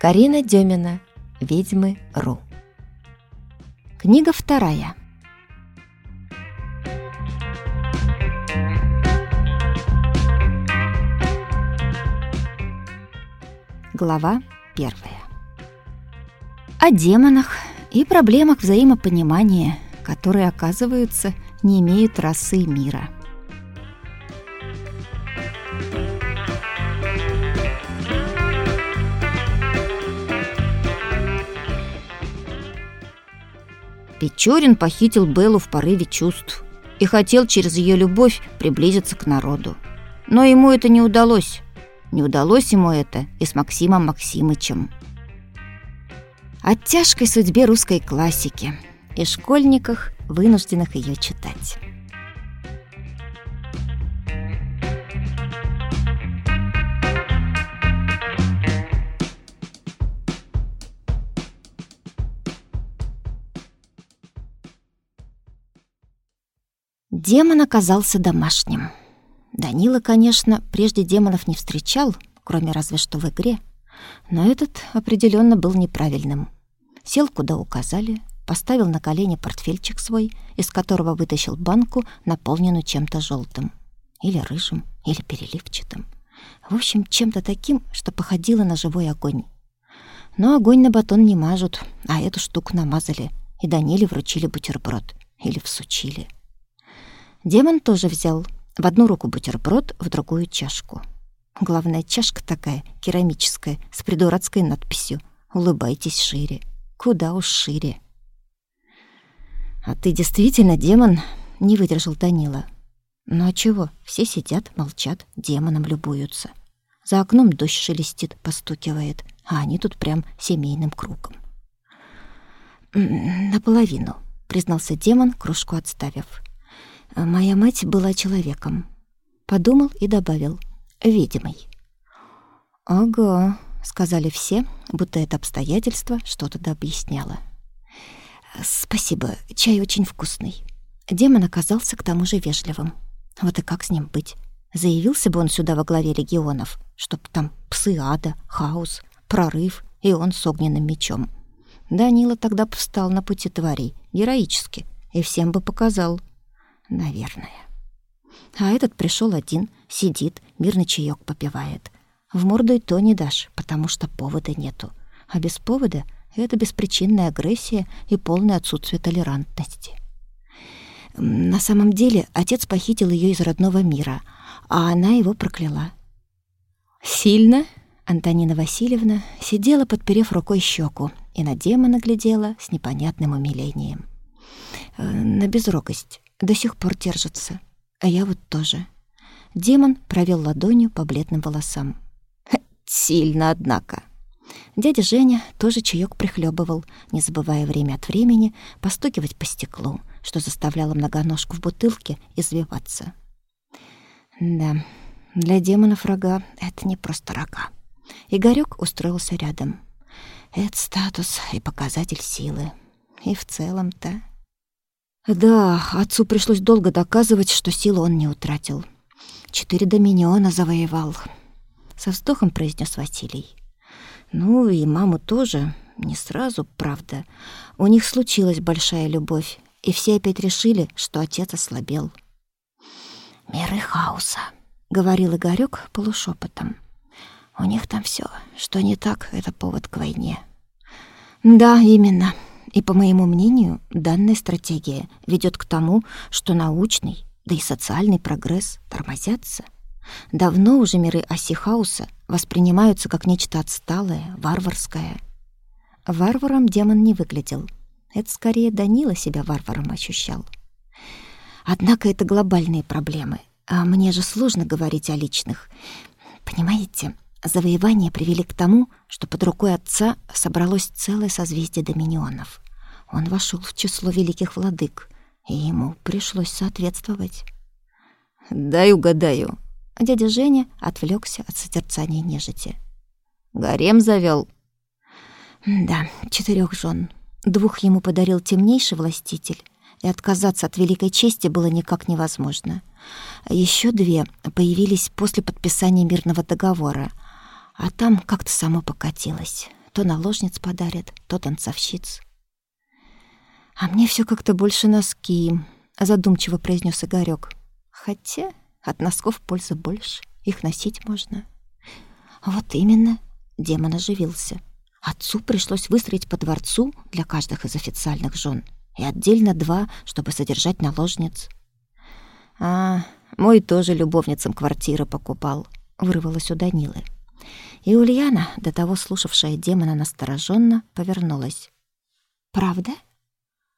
Карина Демина. Ведьмы Ру. Книга вторая. Глава первая. О демонах и проблемах взаимопонимания, которые, оказываются, не имеют расы мира. Печорин похитил Беллу в порыве чувств и хотел через ее любовь приблизиться к народу. Но ему это не удалось. Не удалось ему это и с Максимом Максимычем. О тяжкой судьбе русской классики и школьниках, вынужденных ее читать. Демон оказался домашним. Данила, конечно, прежде демонов не встречал, кроме разве что в игре, но этот определенно был неправильным. Сел, куда указали, поставил на колени портфельчик свой, из которого вытащил банку, наполненную чем-то желтым, или рыжим, или переливчатым. В общем, чем-то таким, что походило на живой огонь. Но огонь на батон не мажут, а эту штуку намазали, и Даниле вручили бутерброд. Или всучили. Демон тоже взял в одну руку бутерброд, в другую чашку. Главная чашка такая, керамическая, с придурацкой надписью «Улыбайтесь шире». Куда уж шире. «А ты действительно демон?» — не выдержал Данила. «Ну а чего? Все сидят, молчат, демоном любуются. За окном дождь шелестит, постукивает, а они тут прям семейным кругом». «Наполовину», — признался демон, кружку отставив. Моя мать была человеком. Подумал и добавил: ведьмой. Ага, сказали все, будто это обстоятельство что-то да объясняло. Спасибо, чай очень вкусный. Демон оказался к тому же вежливым. Вот и как с ним быть? Заявился бы он сюда во главе легионов, чтоб там псы ада, хаос, прорыв и он с огненным мечом. Данила тогда встал на пути тварей героически и всем бы показал, Наверное. А этот пришел один, сидит, мирный чаек попивает. В морду и то не дашь, потому что повода нету. А без повода это беспричинная агрессия и полное отсутствие толерантности. На самом деле отец похитил ее из родного мира, а она его прокляла. Сильно Антонина Васильевна сидела, подперев рукой щеку, и на демона глядела с непонятным умилением. Э, на безрогость до сих пор держится. А я вот тоже. Демон провел ладонью по бледным волосам. Сильно, однако. Дядя Женя тоже чаек прихлебывал, не забывая время от времени постукивать по стеклу, что заставляло многоножку в бутылке извиваться. Да, для демонов рога — это не просто рога. Игорёк устроился рядом. Это статус и показатель силы. И в целом-то да, отцу пришлось долго доказывать, что силу он не утратил. Четыре доминиона завоевал. Со вздохом произнес Василий. Ну и маму тоже. Не сразу, правда. У них случилась большая любовь, и все опять решили, что отец ослабел. «Миры хаоса», — говорил Игорёк полушепотом. «У них там все, что не так, это повод к войне». «Да, именно», и, по моему мнению, данная стратегия ведет к тому, что научный, да и социальный прогресс тормозятся. Давно уже миры Осихауса воспринимаются как нечто отсталое, варварское. Варваром демон не выглядел. Это скорее Данила себя варваром ощущал. Однако это глобальные проблемы, а мне же сложно говорить о личных. Понимаете, Завоевания привели к тому, что под рукой отца собралось целое созвездие доминионов. Он вошел в число великих владык, и ему пришлось соответствовать. «Дай угадаю». Дядя Женя отвлекся от созерцания нежити. «Гарем завел. «Да, четырех жен. Двух ему подарил темнейший властитель, и отказаться от великой чести было никак невозможно. Еще две появились после подписания мирного договора — а там как-то само покатилось. То наложниц подарят, то танцовщиц. А мне все как-то больше носки, задумчиво произнес Игорёк. Хотя от носков пользы больше, их носить можно. Вот именно, демон оживился. Отцу пришлось выстроить по дворцу для каждых из официальных жен и отдельно два, чтобы содержать наложниц. А, мой тоже любовницам квартиры покупал, вырвалось у Данилы. И Ульяна, до того слушавшая демона настороженно, повернулась. Правда?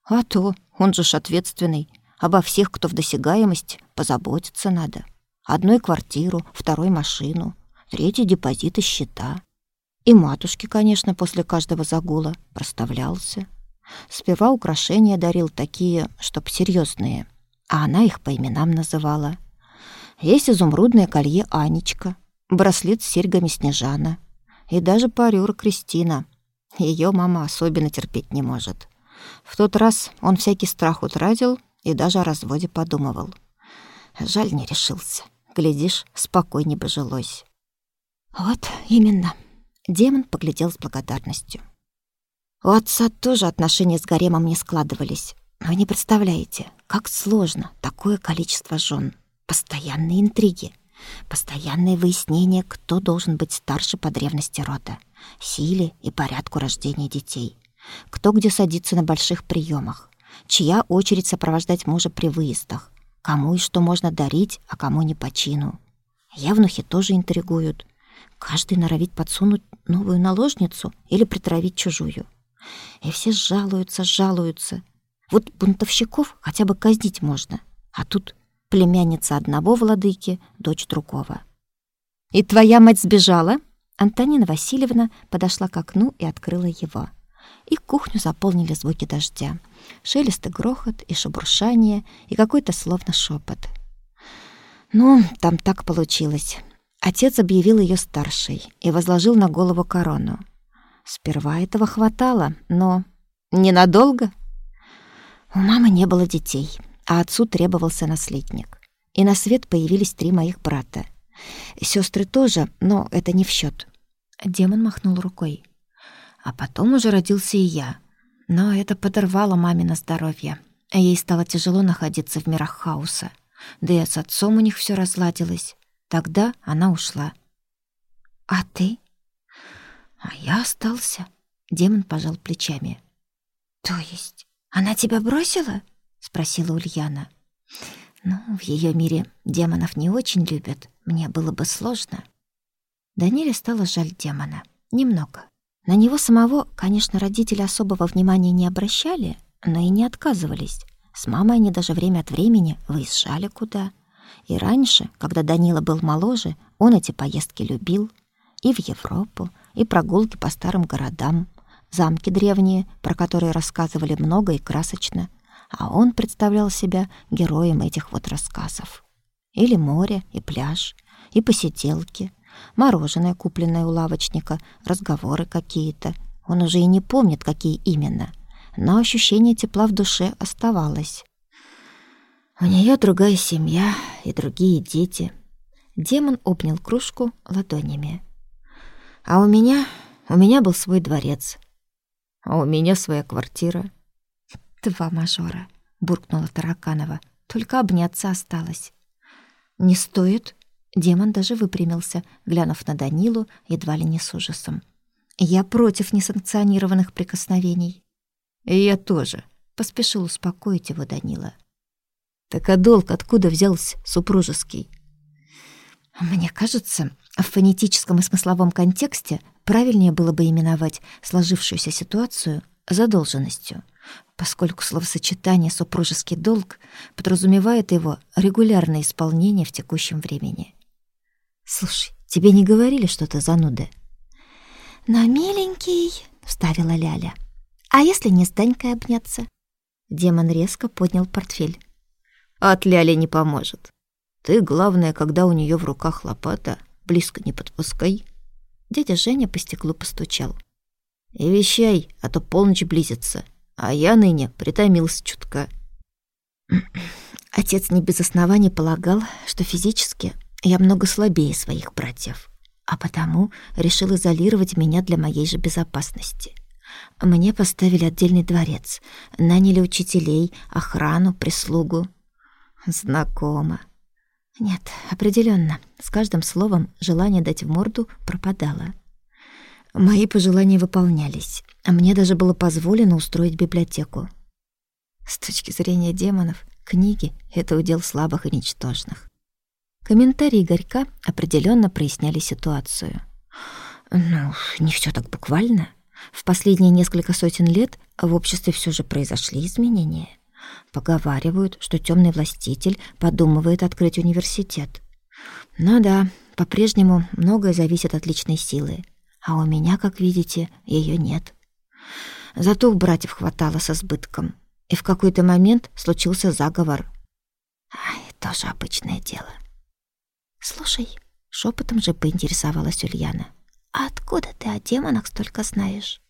А то, он же ж ответственный. Обо всех, кто в досягаемости, позаботиться надо. Одной квартиру, второй машину, третий депозит и счета. И матушке, конечно, после каждого загула проставлялся. Сперва украшения дарил такие, чтоб серьезные, а она их по именам называла. Есть изумрудное колье Анечка, браслет с серьгами Снежана и даже парюра Кристина. Ее мама особенно терпеть не может. В тот раз он всякий страх утратил и даже о разводе подумывал. Жаль, не решился. Глядишь, спокойней бы жилось. Вот именно. Демон поглядел с благодарностью. У отца тоже отношения с гаремом не складывались. Вы не представляете, как сложно такое количество жен. Постоянные интриги, постоянное выяснение, кто должен быть старше по древности рода, силе и порядку рождения детей, кто где садится на больших приемах, чья очередь сопровождать мужа при выездах, кому и что можно дарить, а кому не по чину. Явнухи тоже интригуют. Каждый норовит подсунуть новую наложницу или притравить чужую. И все жалуются, жалуются. Вот бунтовщиков хотя бы казнить можно, а тут племянница одного владыки, дочь другого. «И твоя мать сбежала?» Антонина Васильевна подошла к окну и открыла его. И кухню заполнили звуки дождя. Шелест и грохот, и шебуршание, и какой-то словно шепот. Ну, там так получилось. Отец объявил ее старшей и возложил на голову корону. Сперва этого хватало, но ненадолго. У мамы не было детей, а отцу требовался наследник. И на свет появились три моих брата. Сестры тоже, но это не в счет. Демон махнул рукой. А потом уже родился и я. Но это подорвало маме здоровье. Ей стало тяжело находиться в мирах хаоса. Да и с отцом у них все разладилось. Тогда она ушла. «А ты?» А я остался. Демон пожал плечами. То есть она тебя бросила? Спросила Ульяна. Ну, в ее мире демонов не очень любят. Мне было бы сложно. Даниле стало жаль демона. Немного. На него самого, конечно, родители особого внимания не обращали, но и не отказывались. С мамой они даже время от времени выезжали куда. И раньше, когда Данила был моложе, он эти поездки любил. И в Европу, и прогулки по старым городам, замки древние, про которые рассказывали много и красочно, а он представлял себя героем этих вот рассказов. Или море, и пляж, и посиделки, мороженое, купленное у лавочника, разговоры какие-то. Он уже и не помнит, какие именно, но ощущение тепла в душе оставалось. У нее другая семья и другие дети. Демон обнял кружку ладонями. А у меня... у меня был свой дворец. А у меня своя квартира. Два мажора, буркнула Тараканова. Только обняться осталось. Не стоит. Демон даже выпрямился, глянув на Данилу едва ли не с ужасом. Я против несанкционированных прикосновений. И я тоже, поспешил успокоить его Данила. Так а долг откуда взялся супружеский? Мне кажется, в фонетическом и смысловом контексте правильнее было бы именовать сложившуюся ситуацию задолженностью, поскольку словосочетание «супружеский долг» подразумевает его регулярное исполнение в текущем времени. «Слушай, тебе не говорили, что ты зануда?» «На миленький», — вставила Ляля. «А если не с Данькой обняться?» Демон резко поднял портфель. «От Ляли не поможет. Ты, главное, когда у нее в руках лопата, близко не подпускай. Дядя Женя по стеклу постучал. И вещай, а то полночь близится. А я ныне притомился чутка. Отец не без оснований полагал, что физически я много слабее своих братьев. а потому решил изолировать меня для моей же безопасности. Мне поставили отдельный дворец, наняли учителей, охрану, прислугу. Знакомо. Нет, определенно, с каждым словом желание дать в морду пропадало. Мои пожелания выполнялись, а мне даже было позволено устроить библиотеку. С точки зрения демонов, книги — это удел слабых и ничтожных. Комментарии Игорька определенно проясняли ситуацию. Ну, не все так буквально. В последние несколько сотен лет в обществе все же произошли изменения. Поговаривают, что темный властитель подумывает открыть университет. Ну да, по-прежнему многое зависит от личной силы. А у меня, как видите, ее нет. Зато у братьев хватало со сбытком. И в какой-то момент случился заговор. Ай, тоже обычное дело. «Слушай», — шепотом же поинтересовалась Ульяна, «а откуда ты о демонах столько знаешь?»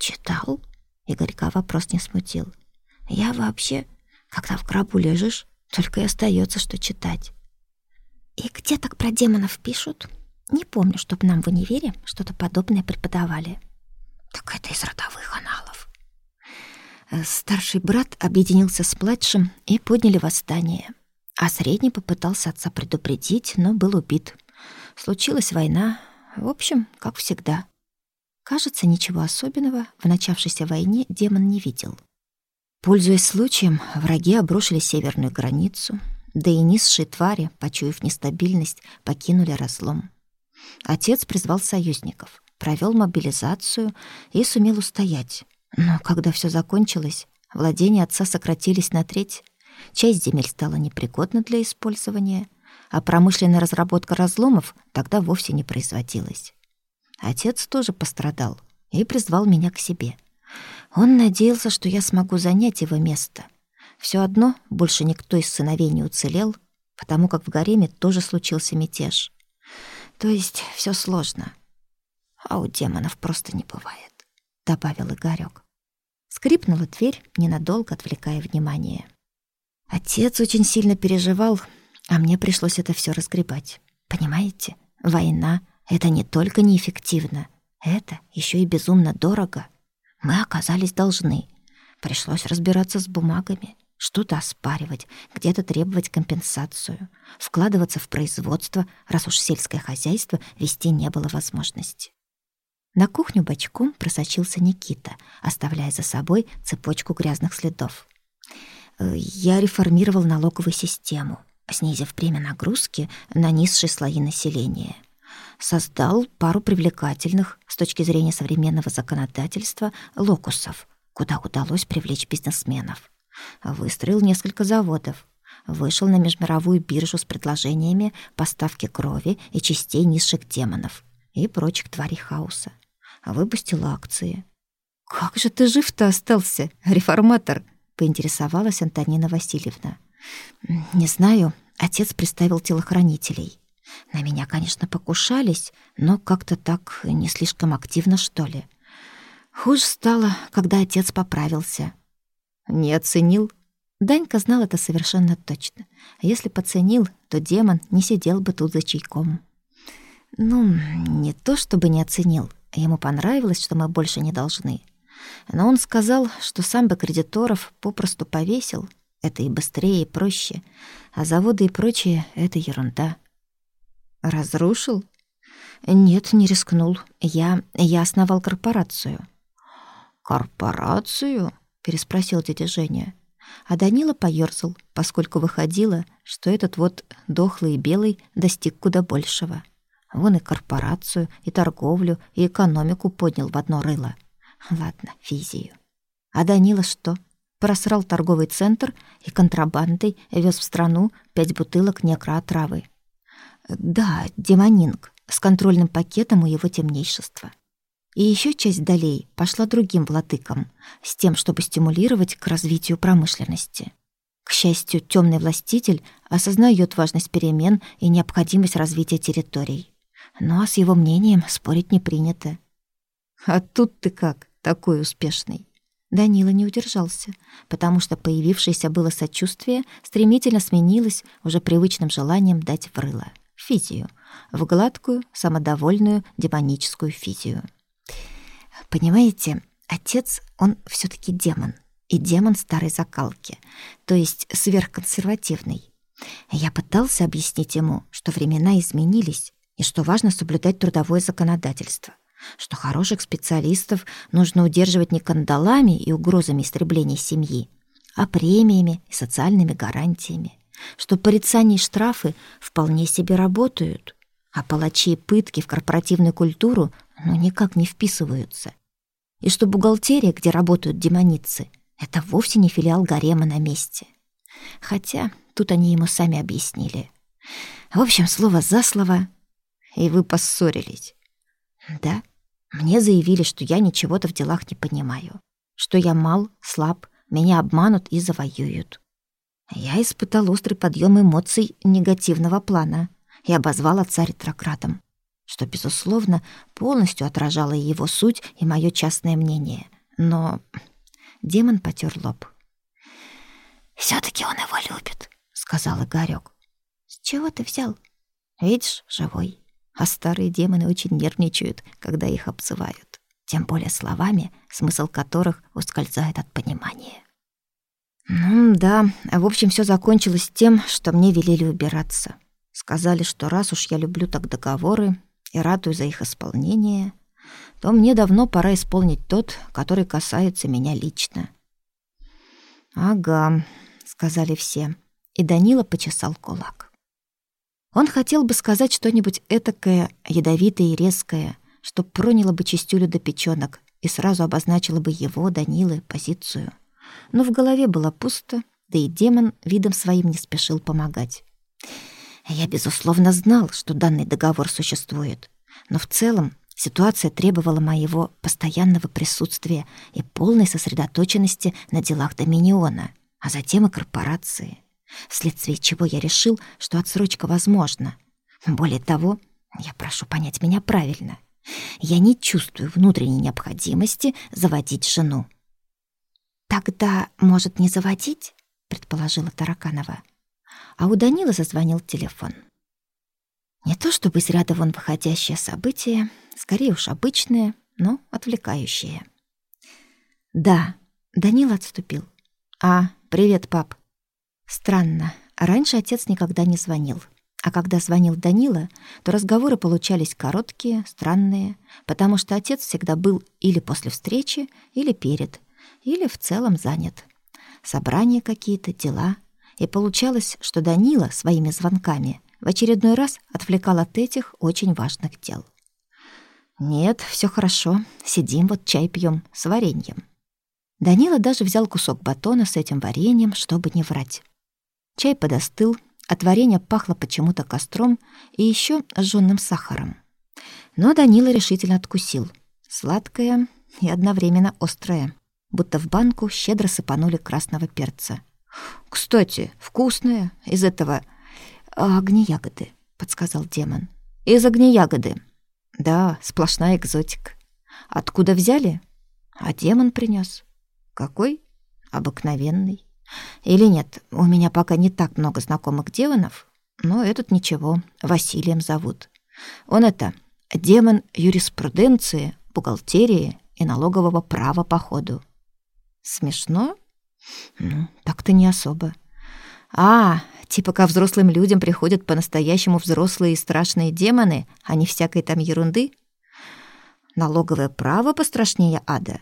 «Читал?» — Игорька вопрос не смутил. «Я вообще, когда в гробу лежишь, только и остается, что читать». «И где так про демонов пишут?» Не помню, чтобы нам в универе что-то подобное преподавали. Так это из родовых аналов. Э, старший брат объединился с младшим и подняли восстание. А средний попытался отца предупредить, но был убит. Случилась война. В общем, как всегда. Кажется, ничего особенного в начавшейся войне демон не видел. Пользуясь случаем, враги обрушили северную границу, да и низшие твари, почуяв нестабильность, покинули разлом. Отец призвал союзников, провел мобилизацию и сумел устоять. Но когда все закончилось, владения отца сократились на треть, часть земель стала непригодна для использования, а промышленная разработка разломов тогда вовсе не производилась. Отец тоже пострадал и призвал меня к себе. Он надеялся, что я смогу занять его место. Все одно больше никто из сыновей не уцелел, потому как в гареме тоже случился мятеж. То есть все сложно. А у демонов просто не бывает, добавил Игорёк. Скрипнула дверь, ненадолго отвлекая внимание. Отец очень сильно переживал, а мне пришлось это все разгребать. Понимаете? Война это не только неэффективно, это еще и безумно дорого. Мы оказались должны. Пришлось разбираться с бумагами, что-то оспаривать, где-то требовать компенсацию, вкладываться в производство, раз уж сельское хозяйство вести не было возможности. На кухню бочком просочился Никита, оставляя за собой цепочку грязных следов. Э, я реформировал налоговую систему, снизив время нагрузки на низшие слои населения. Создал пару привлекательных с точки зрения современного законодательства локусов, куда удалось привлечь бизнесменов. Выстроил несколько заводов. Вышел на межмировую биржу с предложениями поставки крови и частей низших демонов и прочих тварей хаоса. Выпустил акции. «Как же ты жив-то остался, реформатор?» — поинтересовалась Антонина Васильевна. «Не знаю. Отец приставил телохранителей. На меня, конечно, покушались, но как-то так не слишком активно, что ли. Хуже стало, когда отец поправился. Не оценил? Данька знал это совершенно точно. А если поценил, то демон не сидел бы тут за чайком. Ну, не то чтобы не оценил. Ему понравилось, что мы больше не должны. Но он сказал, что сам бы кредиторов попросту повесил. Это и быстрее, и проще. А заводы и прочее — это ерунда. Разрушил? Нет, не рискнул. Я... я основал корпорацию. Корпорацию? Переспросил дядя Женя. А Данила поёрзал, поскольку выходило, что этот вот дохлый и белый достиг куда большего. Вон и корпорацию, и торговлю, и экономику поднял в одно рыло. Ладно, физию. А Данила что? Просрал торговый центр и контрабандой вез в страну пять бутылок некроотравы. Да, демонинг с контрольным пакетом у его темнейшества. И еще часть долей пошла другим владыкам, с тем, чтобы стимулировать к развитию промышленности. К счастью, темный властитель осознает важность перемен и необходимость развития территорий. Ну а с его мнением спорить не принято. «А тут ты как, такой успешный?» Данила не удержался, потому что появившееся было сочувствие стремительно сменилось уже привычным желанием дать врыло. физию, в гладкую, самодовольную демоническую физию. Понимаете, отец, он все таки демон, и демон старой закалки, то есть сверхконсервативный. Я пытался объяснить ему, что времена изменились, и что важно соблюдать трудовое законодательство, что хороших специалистов нужно удерживать не кандалами и угрозами истребления семьи, а премиями и социальными гарантиями, что порицания и штрафы вполне себе работают, а палачи и пытки в корпоративную культуру ну никак не вписываются, и что бухгалтерия, где работают демоницы, это вовсе не филиал гарема на месте. Хотя тут они ему сами объяснили. В общем, слово за слово и вы поссорились. Да, мне заявили, что я ничего-то в делах не понимаю, что я мал, слаб, меня обманут и завоюют. Я испытал острый подъем эмоций негативного плана и обозвал отца ретроградом, что, безусловно, полностью отражало его суть и мое частное мнение. Но демон потер лоб. все таки он его любит», — сказал Игорёк. «С чего ты взял? Видишь, живой а старые демоны очень нервничают, когда их обзывают, тем более словами, смысл которых ускользает от понимания. Ну да, в общем, все закончилось тем, что мне велели убираться. Сказали, что раз уж я люблю так договоры и ратую за их исполнение, то мне давно пора исполнить тот, который касается меня лично. «Ага», — сказали все, и Данила почесал кулак. Он хотел бы сказать что-нибудь этакое, ядовитое и резкое, что проняло бы чистюлю до печёнок и сразу обозначило бы его, Данилы, позицию. Но в голове было пусто, да и демон видом своим не спешил помогать. Я, безусловно, знал, что данный договор существует, но в целом ситуация требовала моего постоянного присутствия и полной сосредоточенности на делах Доминиона, а затем и корпорации вследствие чего я решил, что отсрочка возможна. Более того, я прошу понять меня правильно. Я не чувствую внутренней необходимости заводить жену. Тогда, может, не заводить, предположила Тараканова. А у Данила зазвонил телефон. Не то чтобы из ряда вон выходящее событие, скорее уж обычное, но отвлекающее. Да, Данил отступил. А, привет, пап. Странно, раньше отец никогда не звонил. А когда звонил Данила, то разговоры получались короткие, странные, потому что отец всегда был или после встречи, или перед, или в целом занят. Собрания какие-то, дела. И получалось, что Данила своими звонками в очередной раз отвлекал от этих очень важных дел. «Нет, все хорошо. Сидим вот чай пьем с вареньем». Данила даже взял кусок батона с этим вареньем, чтобы не врать. Чай подостыл, от варенья пахло почему-то костром и еще жжённым сахаром. Но Данила решительно откусил. Сладкое и одновременно острое, будто в банку щедро сыпанули красного перца. «Кстати, вкусное из этого огнеягоды», — подсказал демон. «Из огнеягоды». «Да, сплошная экзотика». «Откуда взяли?» «А демон принес. «Какой?» «Обыкновенный». Или нет, у меня пока не так много знакомых демонов, но этот ничего, Василием зовут. Он это демон юриспруденции, бухгалтерии и налогового права походу. Смешно? Ну, так-то не особо. А, типа ко взрослым людям приходят по-настоящему взрослые и страшные демоны, а не всякой там ерунды? Налоговое право пострашнее ада.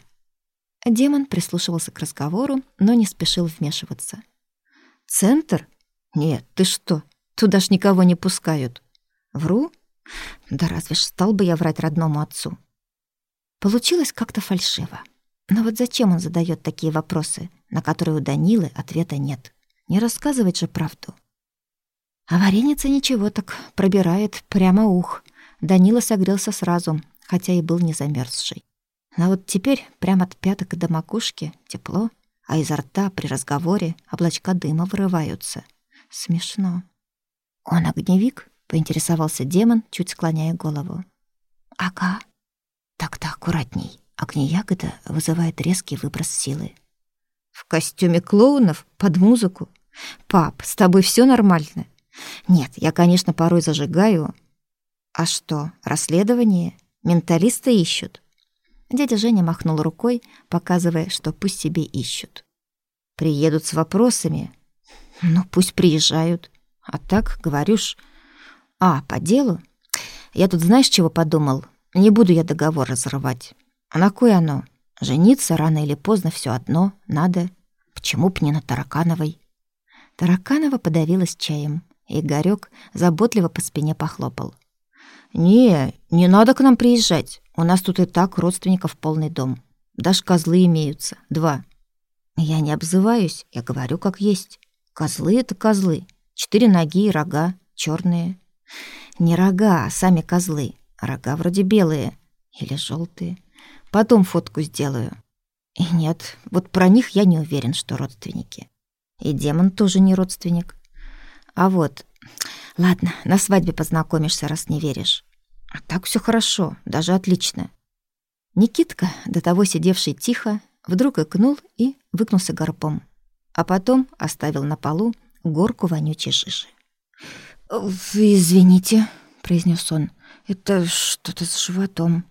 Демон прислушивался к разговору, но не спешил вмешиваться. «Центр? Нет, ты что? Туда ж никого не пускают». «Вру? Да разве ж стал бы я врать родному отцу?» Получилось как-то фальшиво. Но вот зачем он задает такие вопросы, на которые у Данилы ответа нет? Не рассказывать же правду. А вареница ничего так пробирает прямо ух. Данила согрелся сразу, хотя и был не замерзший. А вот теперь прямо от пяток до макушки тепло, а изо рта при разговоре облачка дыма вырываются. Смешно. «Он огневик?» — поинтересовался демон, чуть склоняя голову. «Ага. Так-то аккуратней. Огнеягода вызывает резкий выброс силы». «В костюме клоунов? Под музыку? Пап, с тобой все нормально? Нет, я, конечно, порой зажигаю. А что, расследование? Менталисты ищут. Дядя Женя махнул рукой, показывая, что пусть себе ищут. Приедут с вопросами. Ну, пусть приезжают. А так, говоришь... А, по делу? Я тут знаешь, чего подумал? Не буду я договор разрывать. А на кой оно? Жениться рано или поздно все одно, надо. Почему б не на Таракановой? Тараканова подавилась чаем, и Игорёк заботливо по спине похлопал. «Не, не надо к нам приезжать. У нас тут и так родственников полный дом. Даже козлы имеются. Два. Я не обзываюсь, я говорю как есть. Козлы — это козлы. Четыре ноги и рога, черные. Не рога, а сами козлы. Рога вроде белые или желтые. Потом фотку сделаю. И нет, вот про них я не уверен, что родственники. И демон тоже не родственник. А вот, ладно, на свадьбе познакомишься, раз не веришь. А так все хорошо, даже отлично. Никитка, до того сидевший тихо, вдруг икнул и выкнулся горбом. А потом оставил на полу горку вонючей жижи. «Извините», — произнес он, — «это что-то с животом».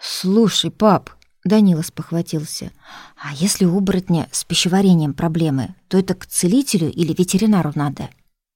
«Слушай, пап», — Данила спохватился, «а если у оборотня с пищеварением проблемы, то это к целителю или ветеринару надо?»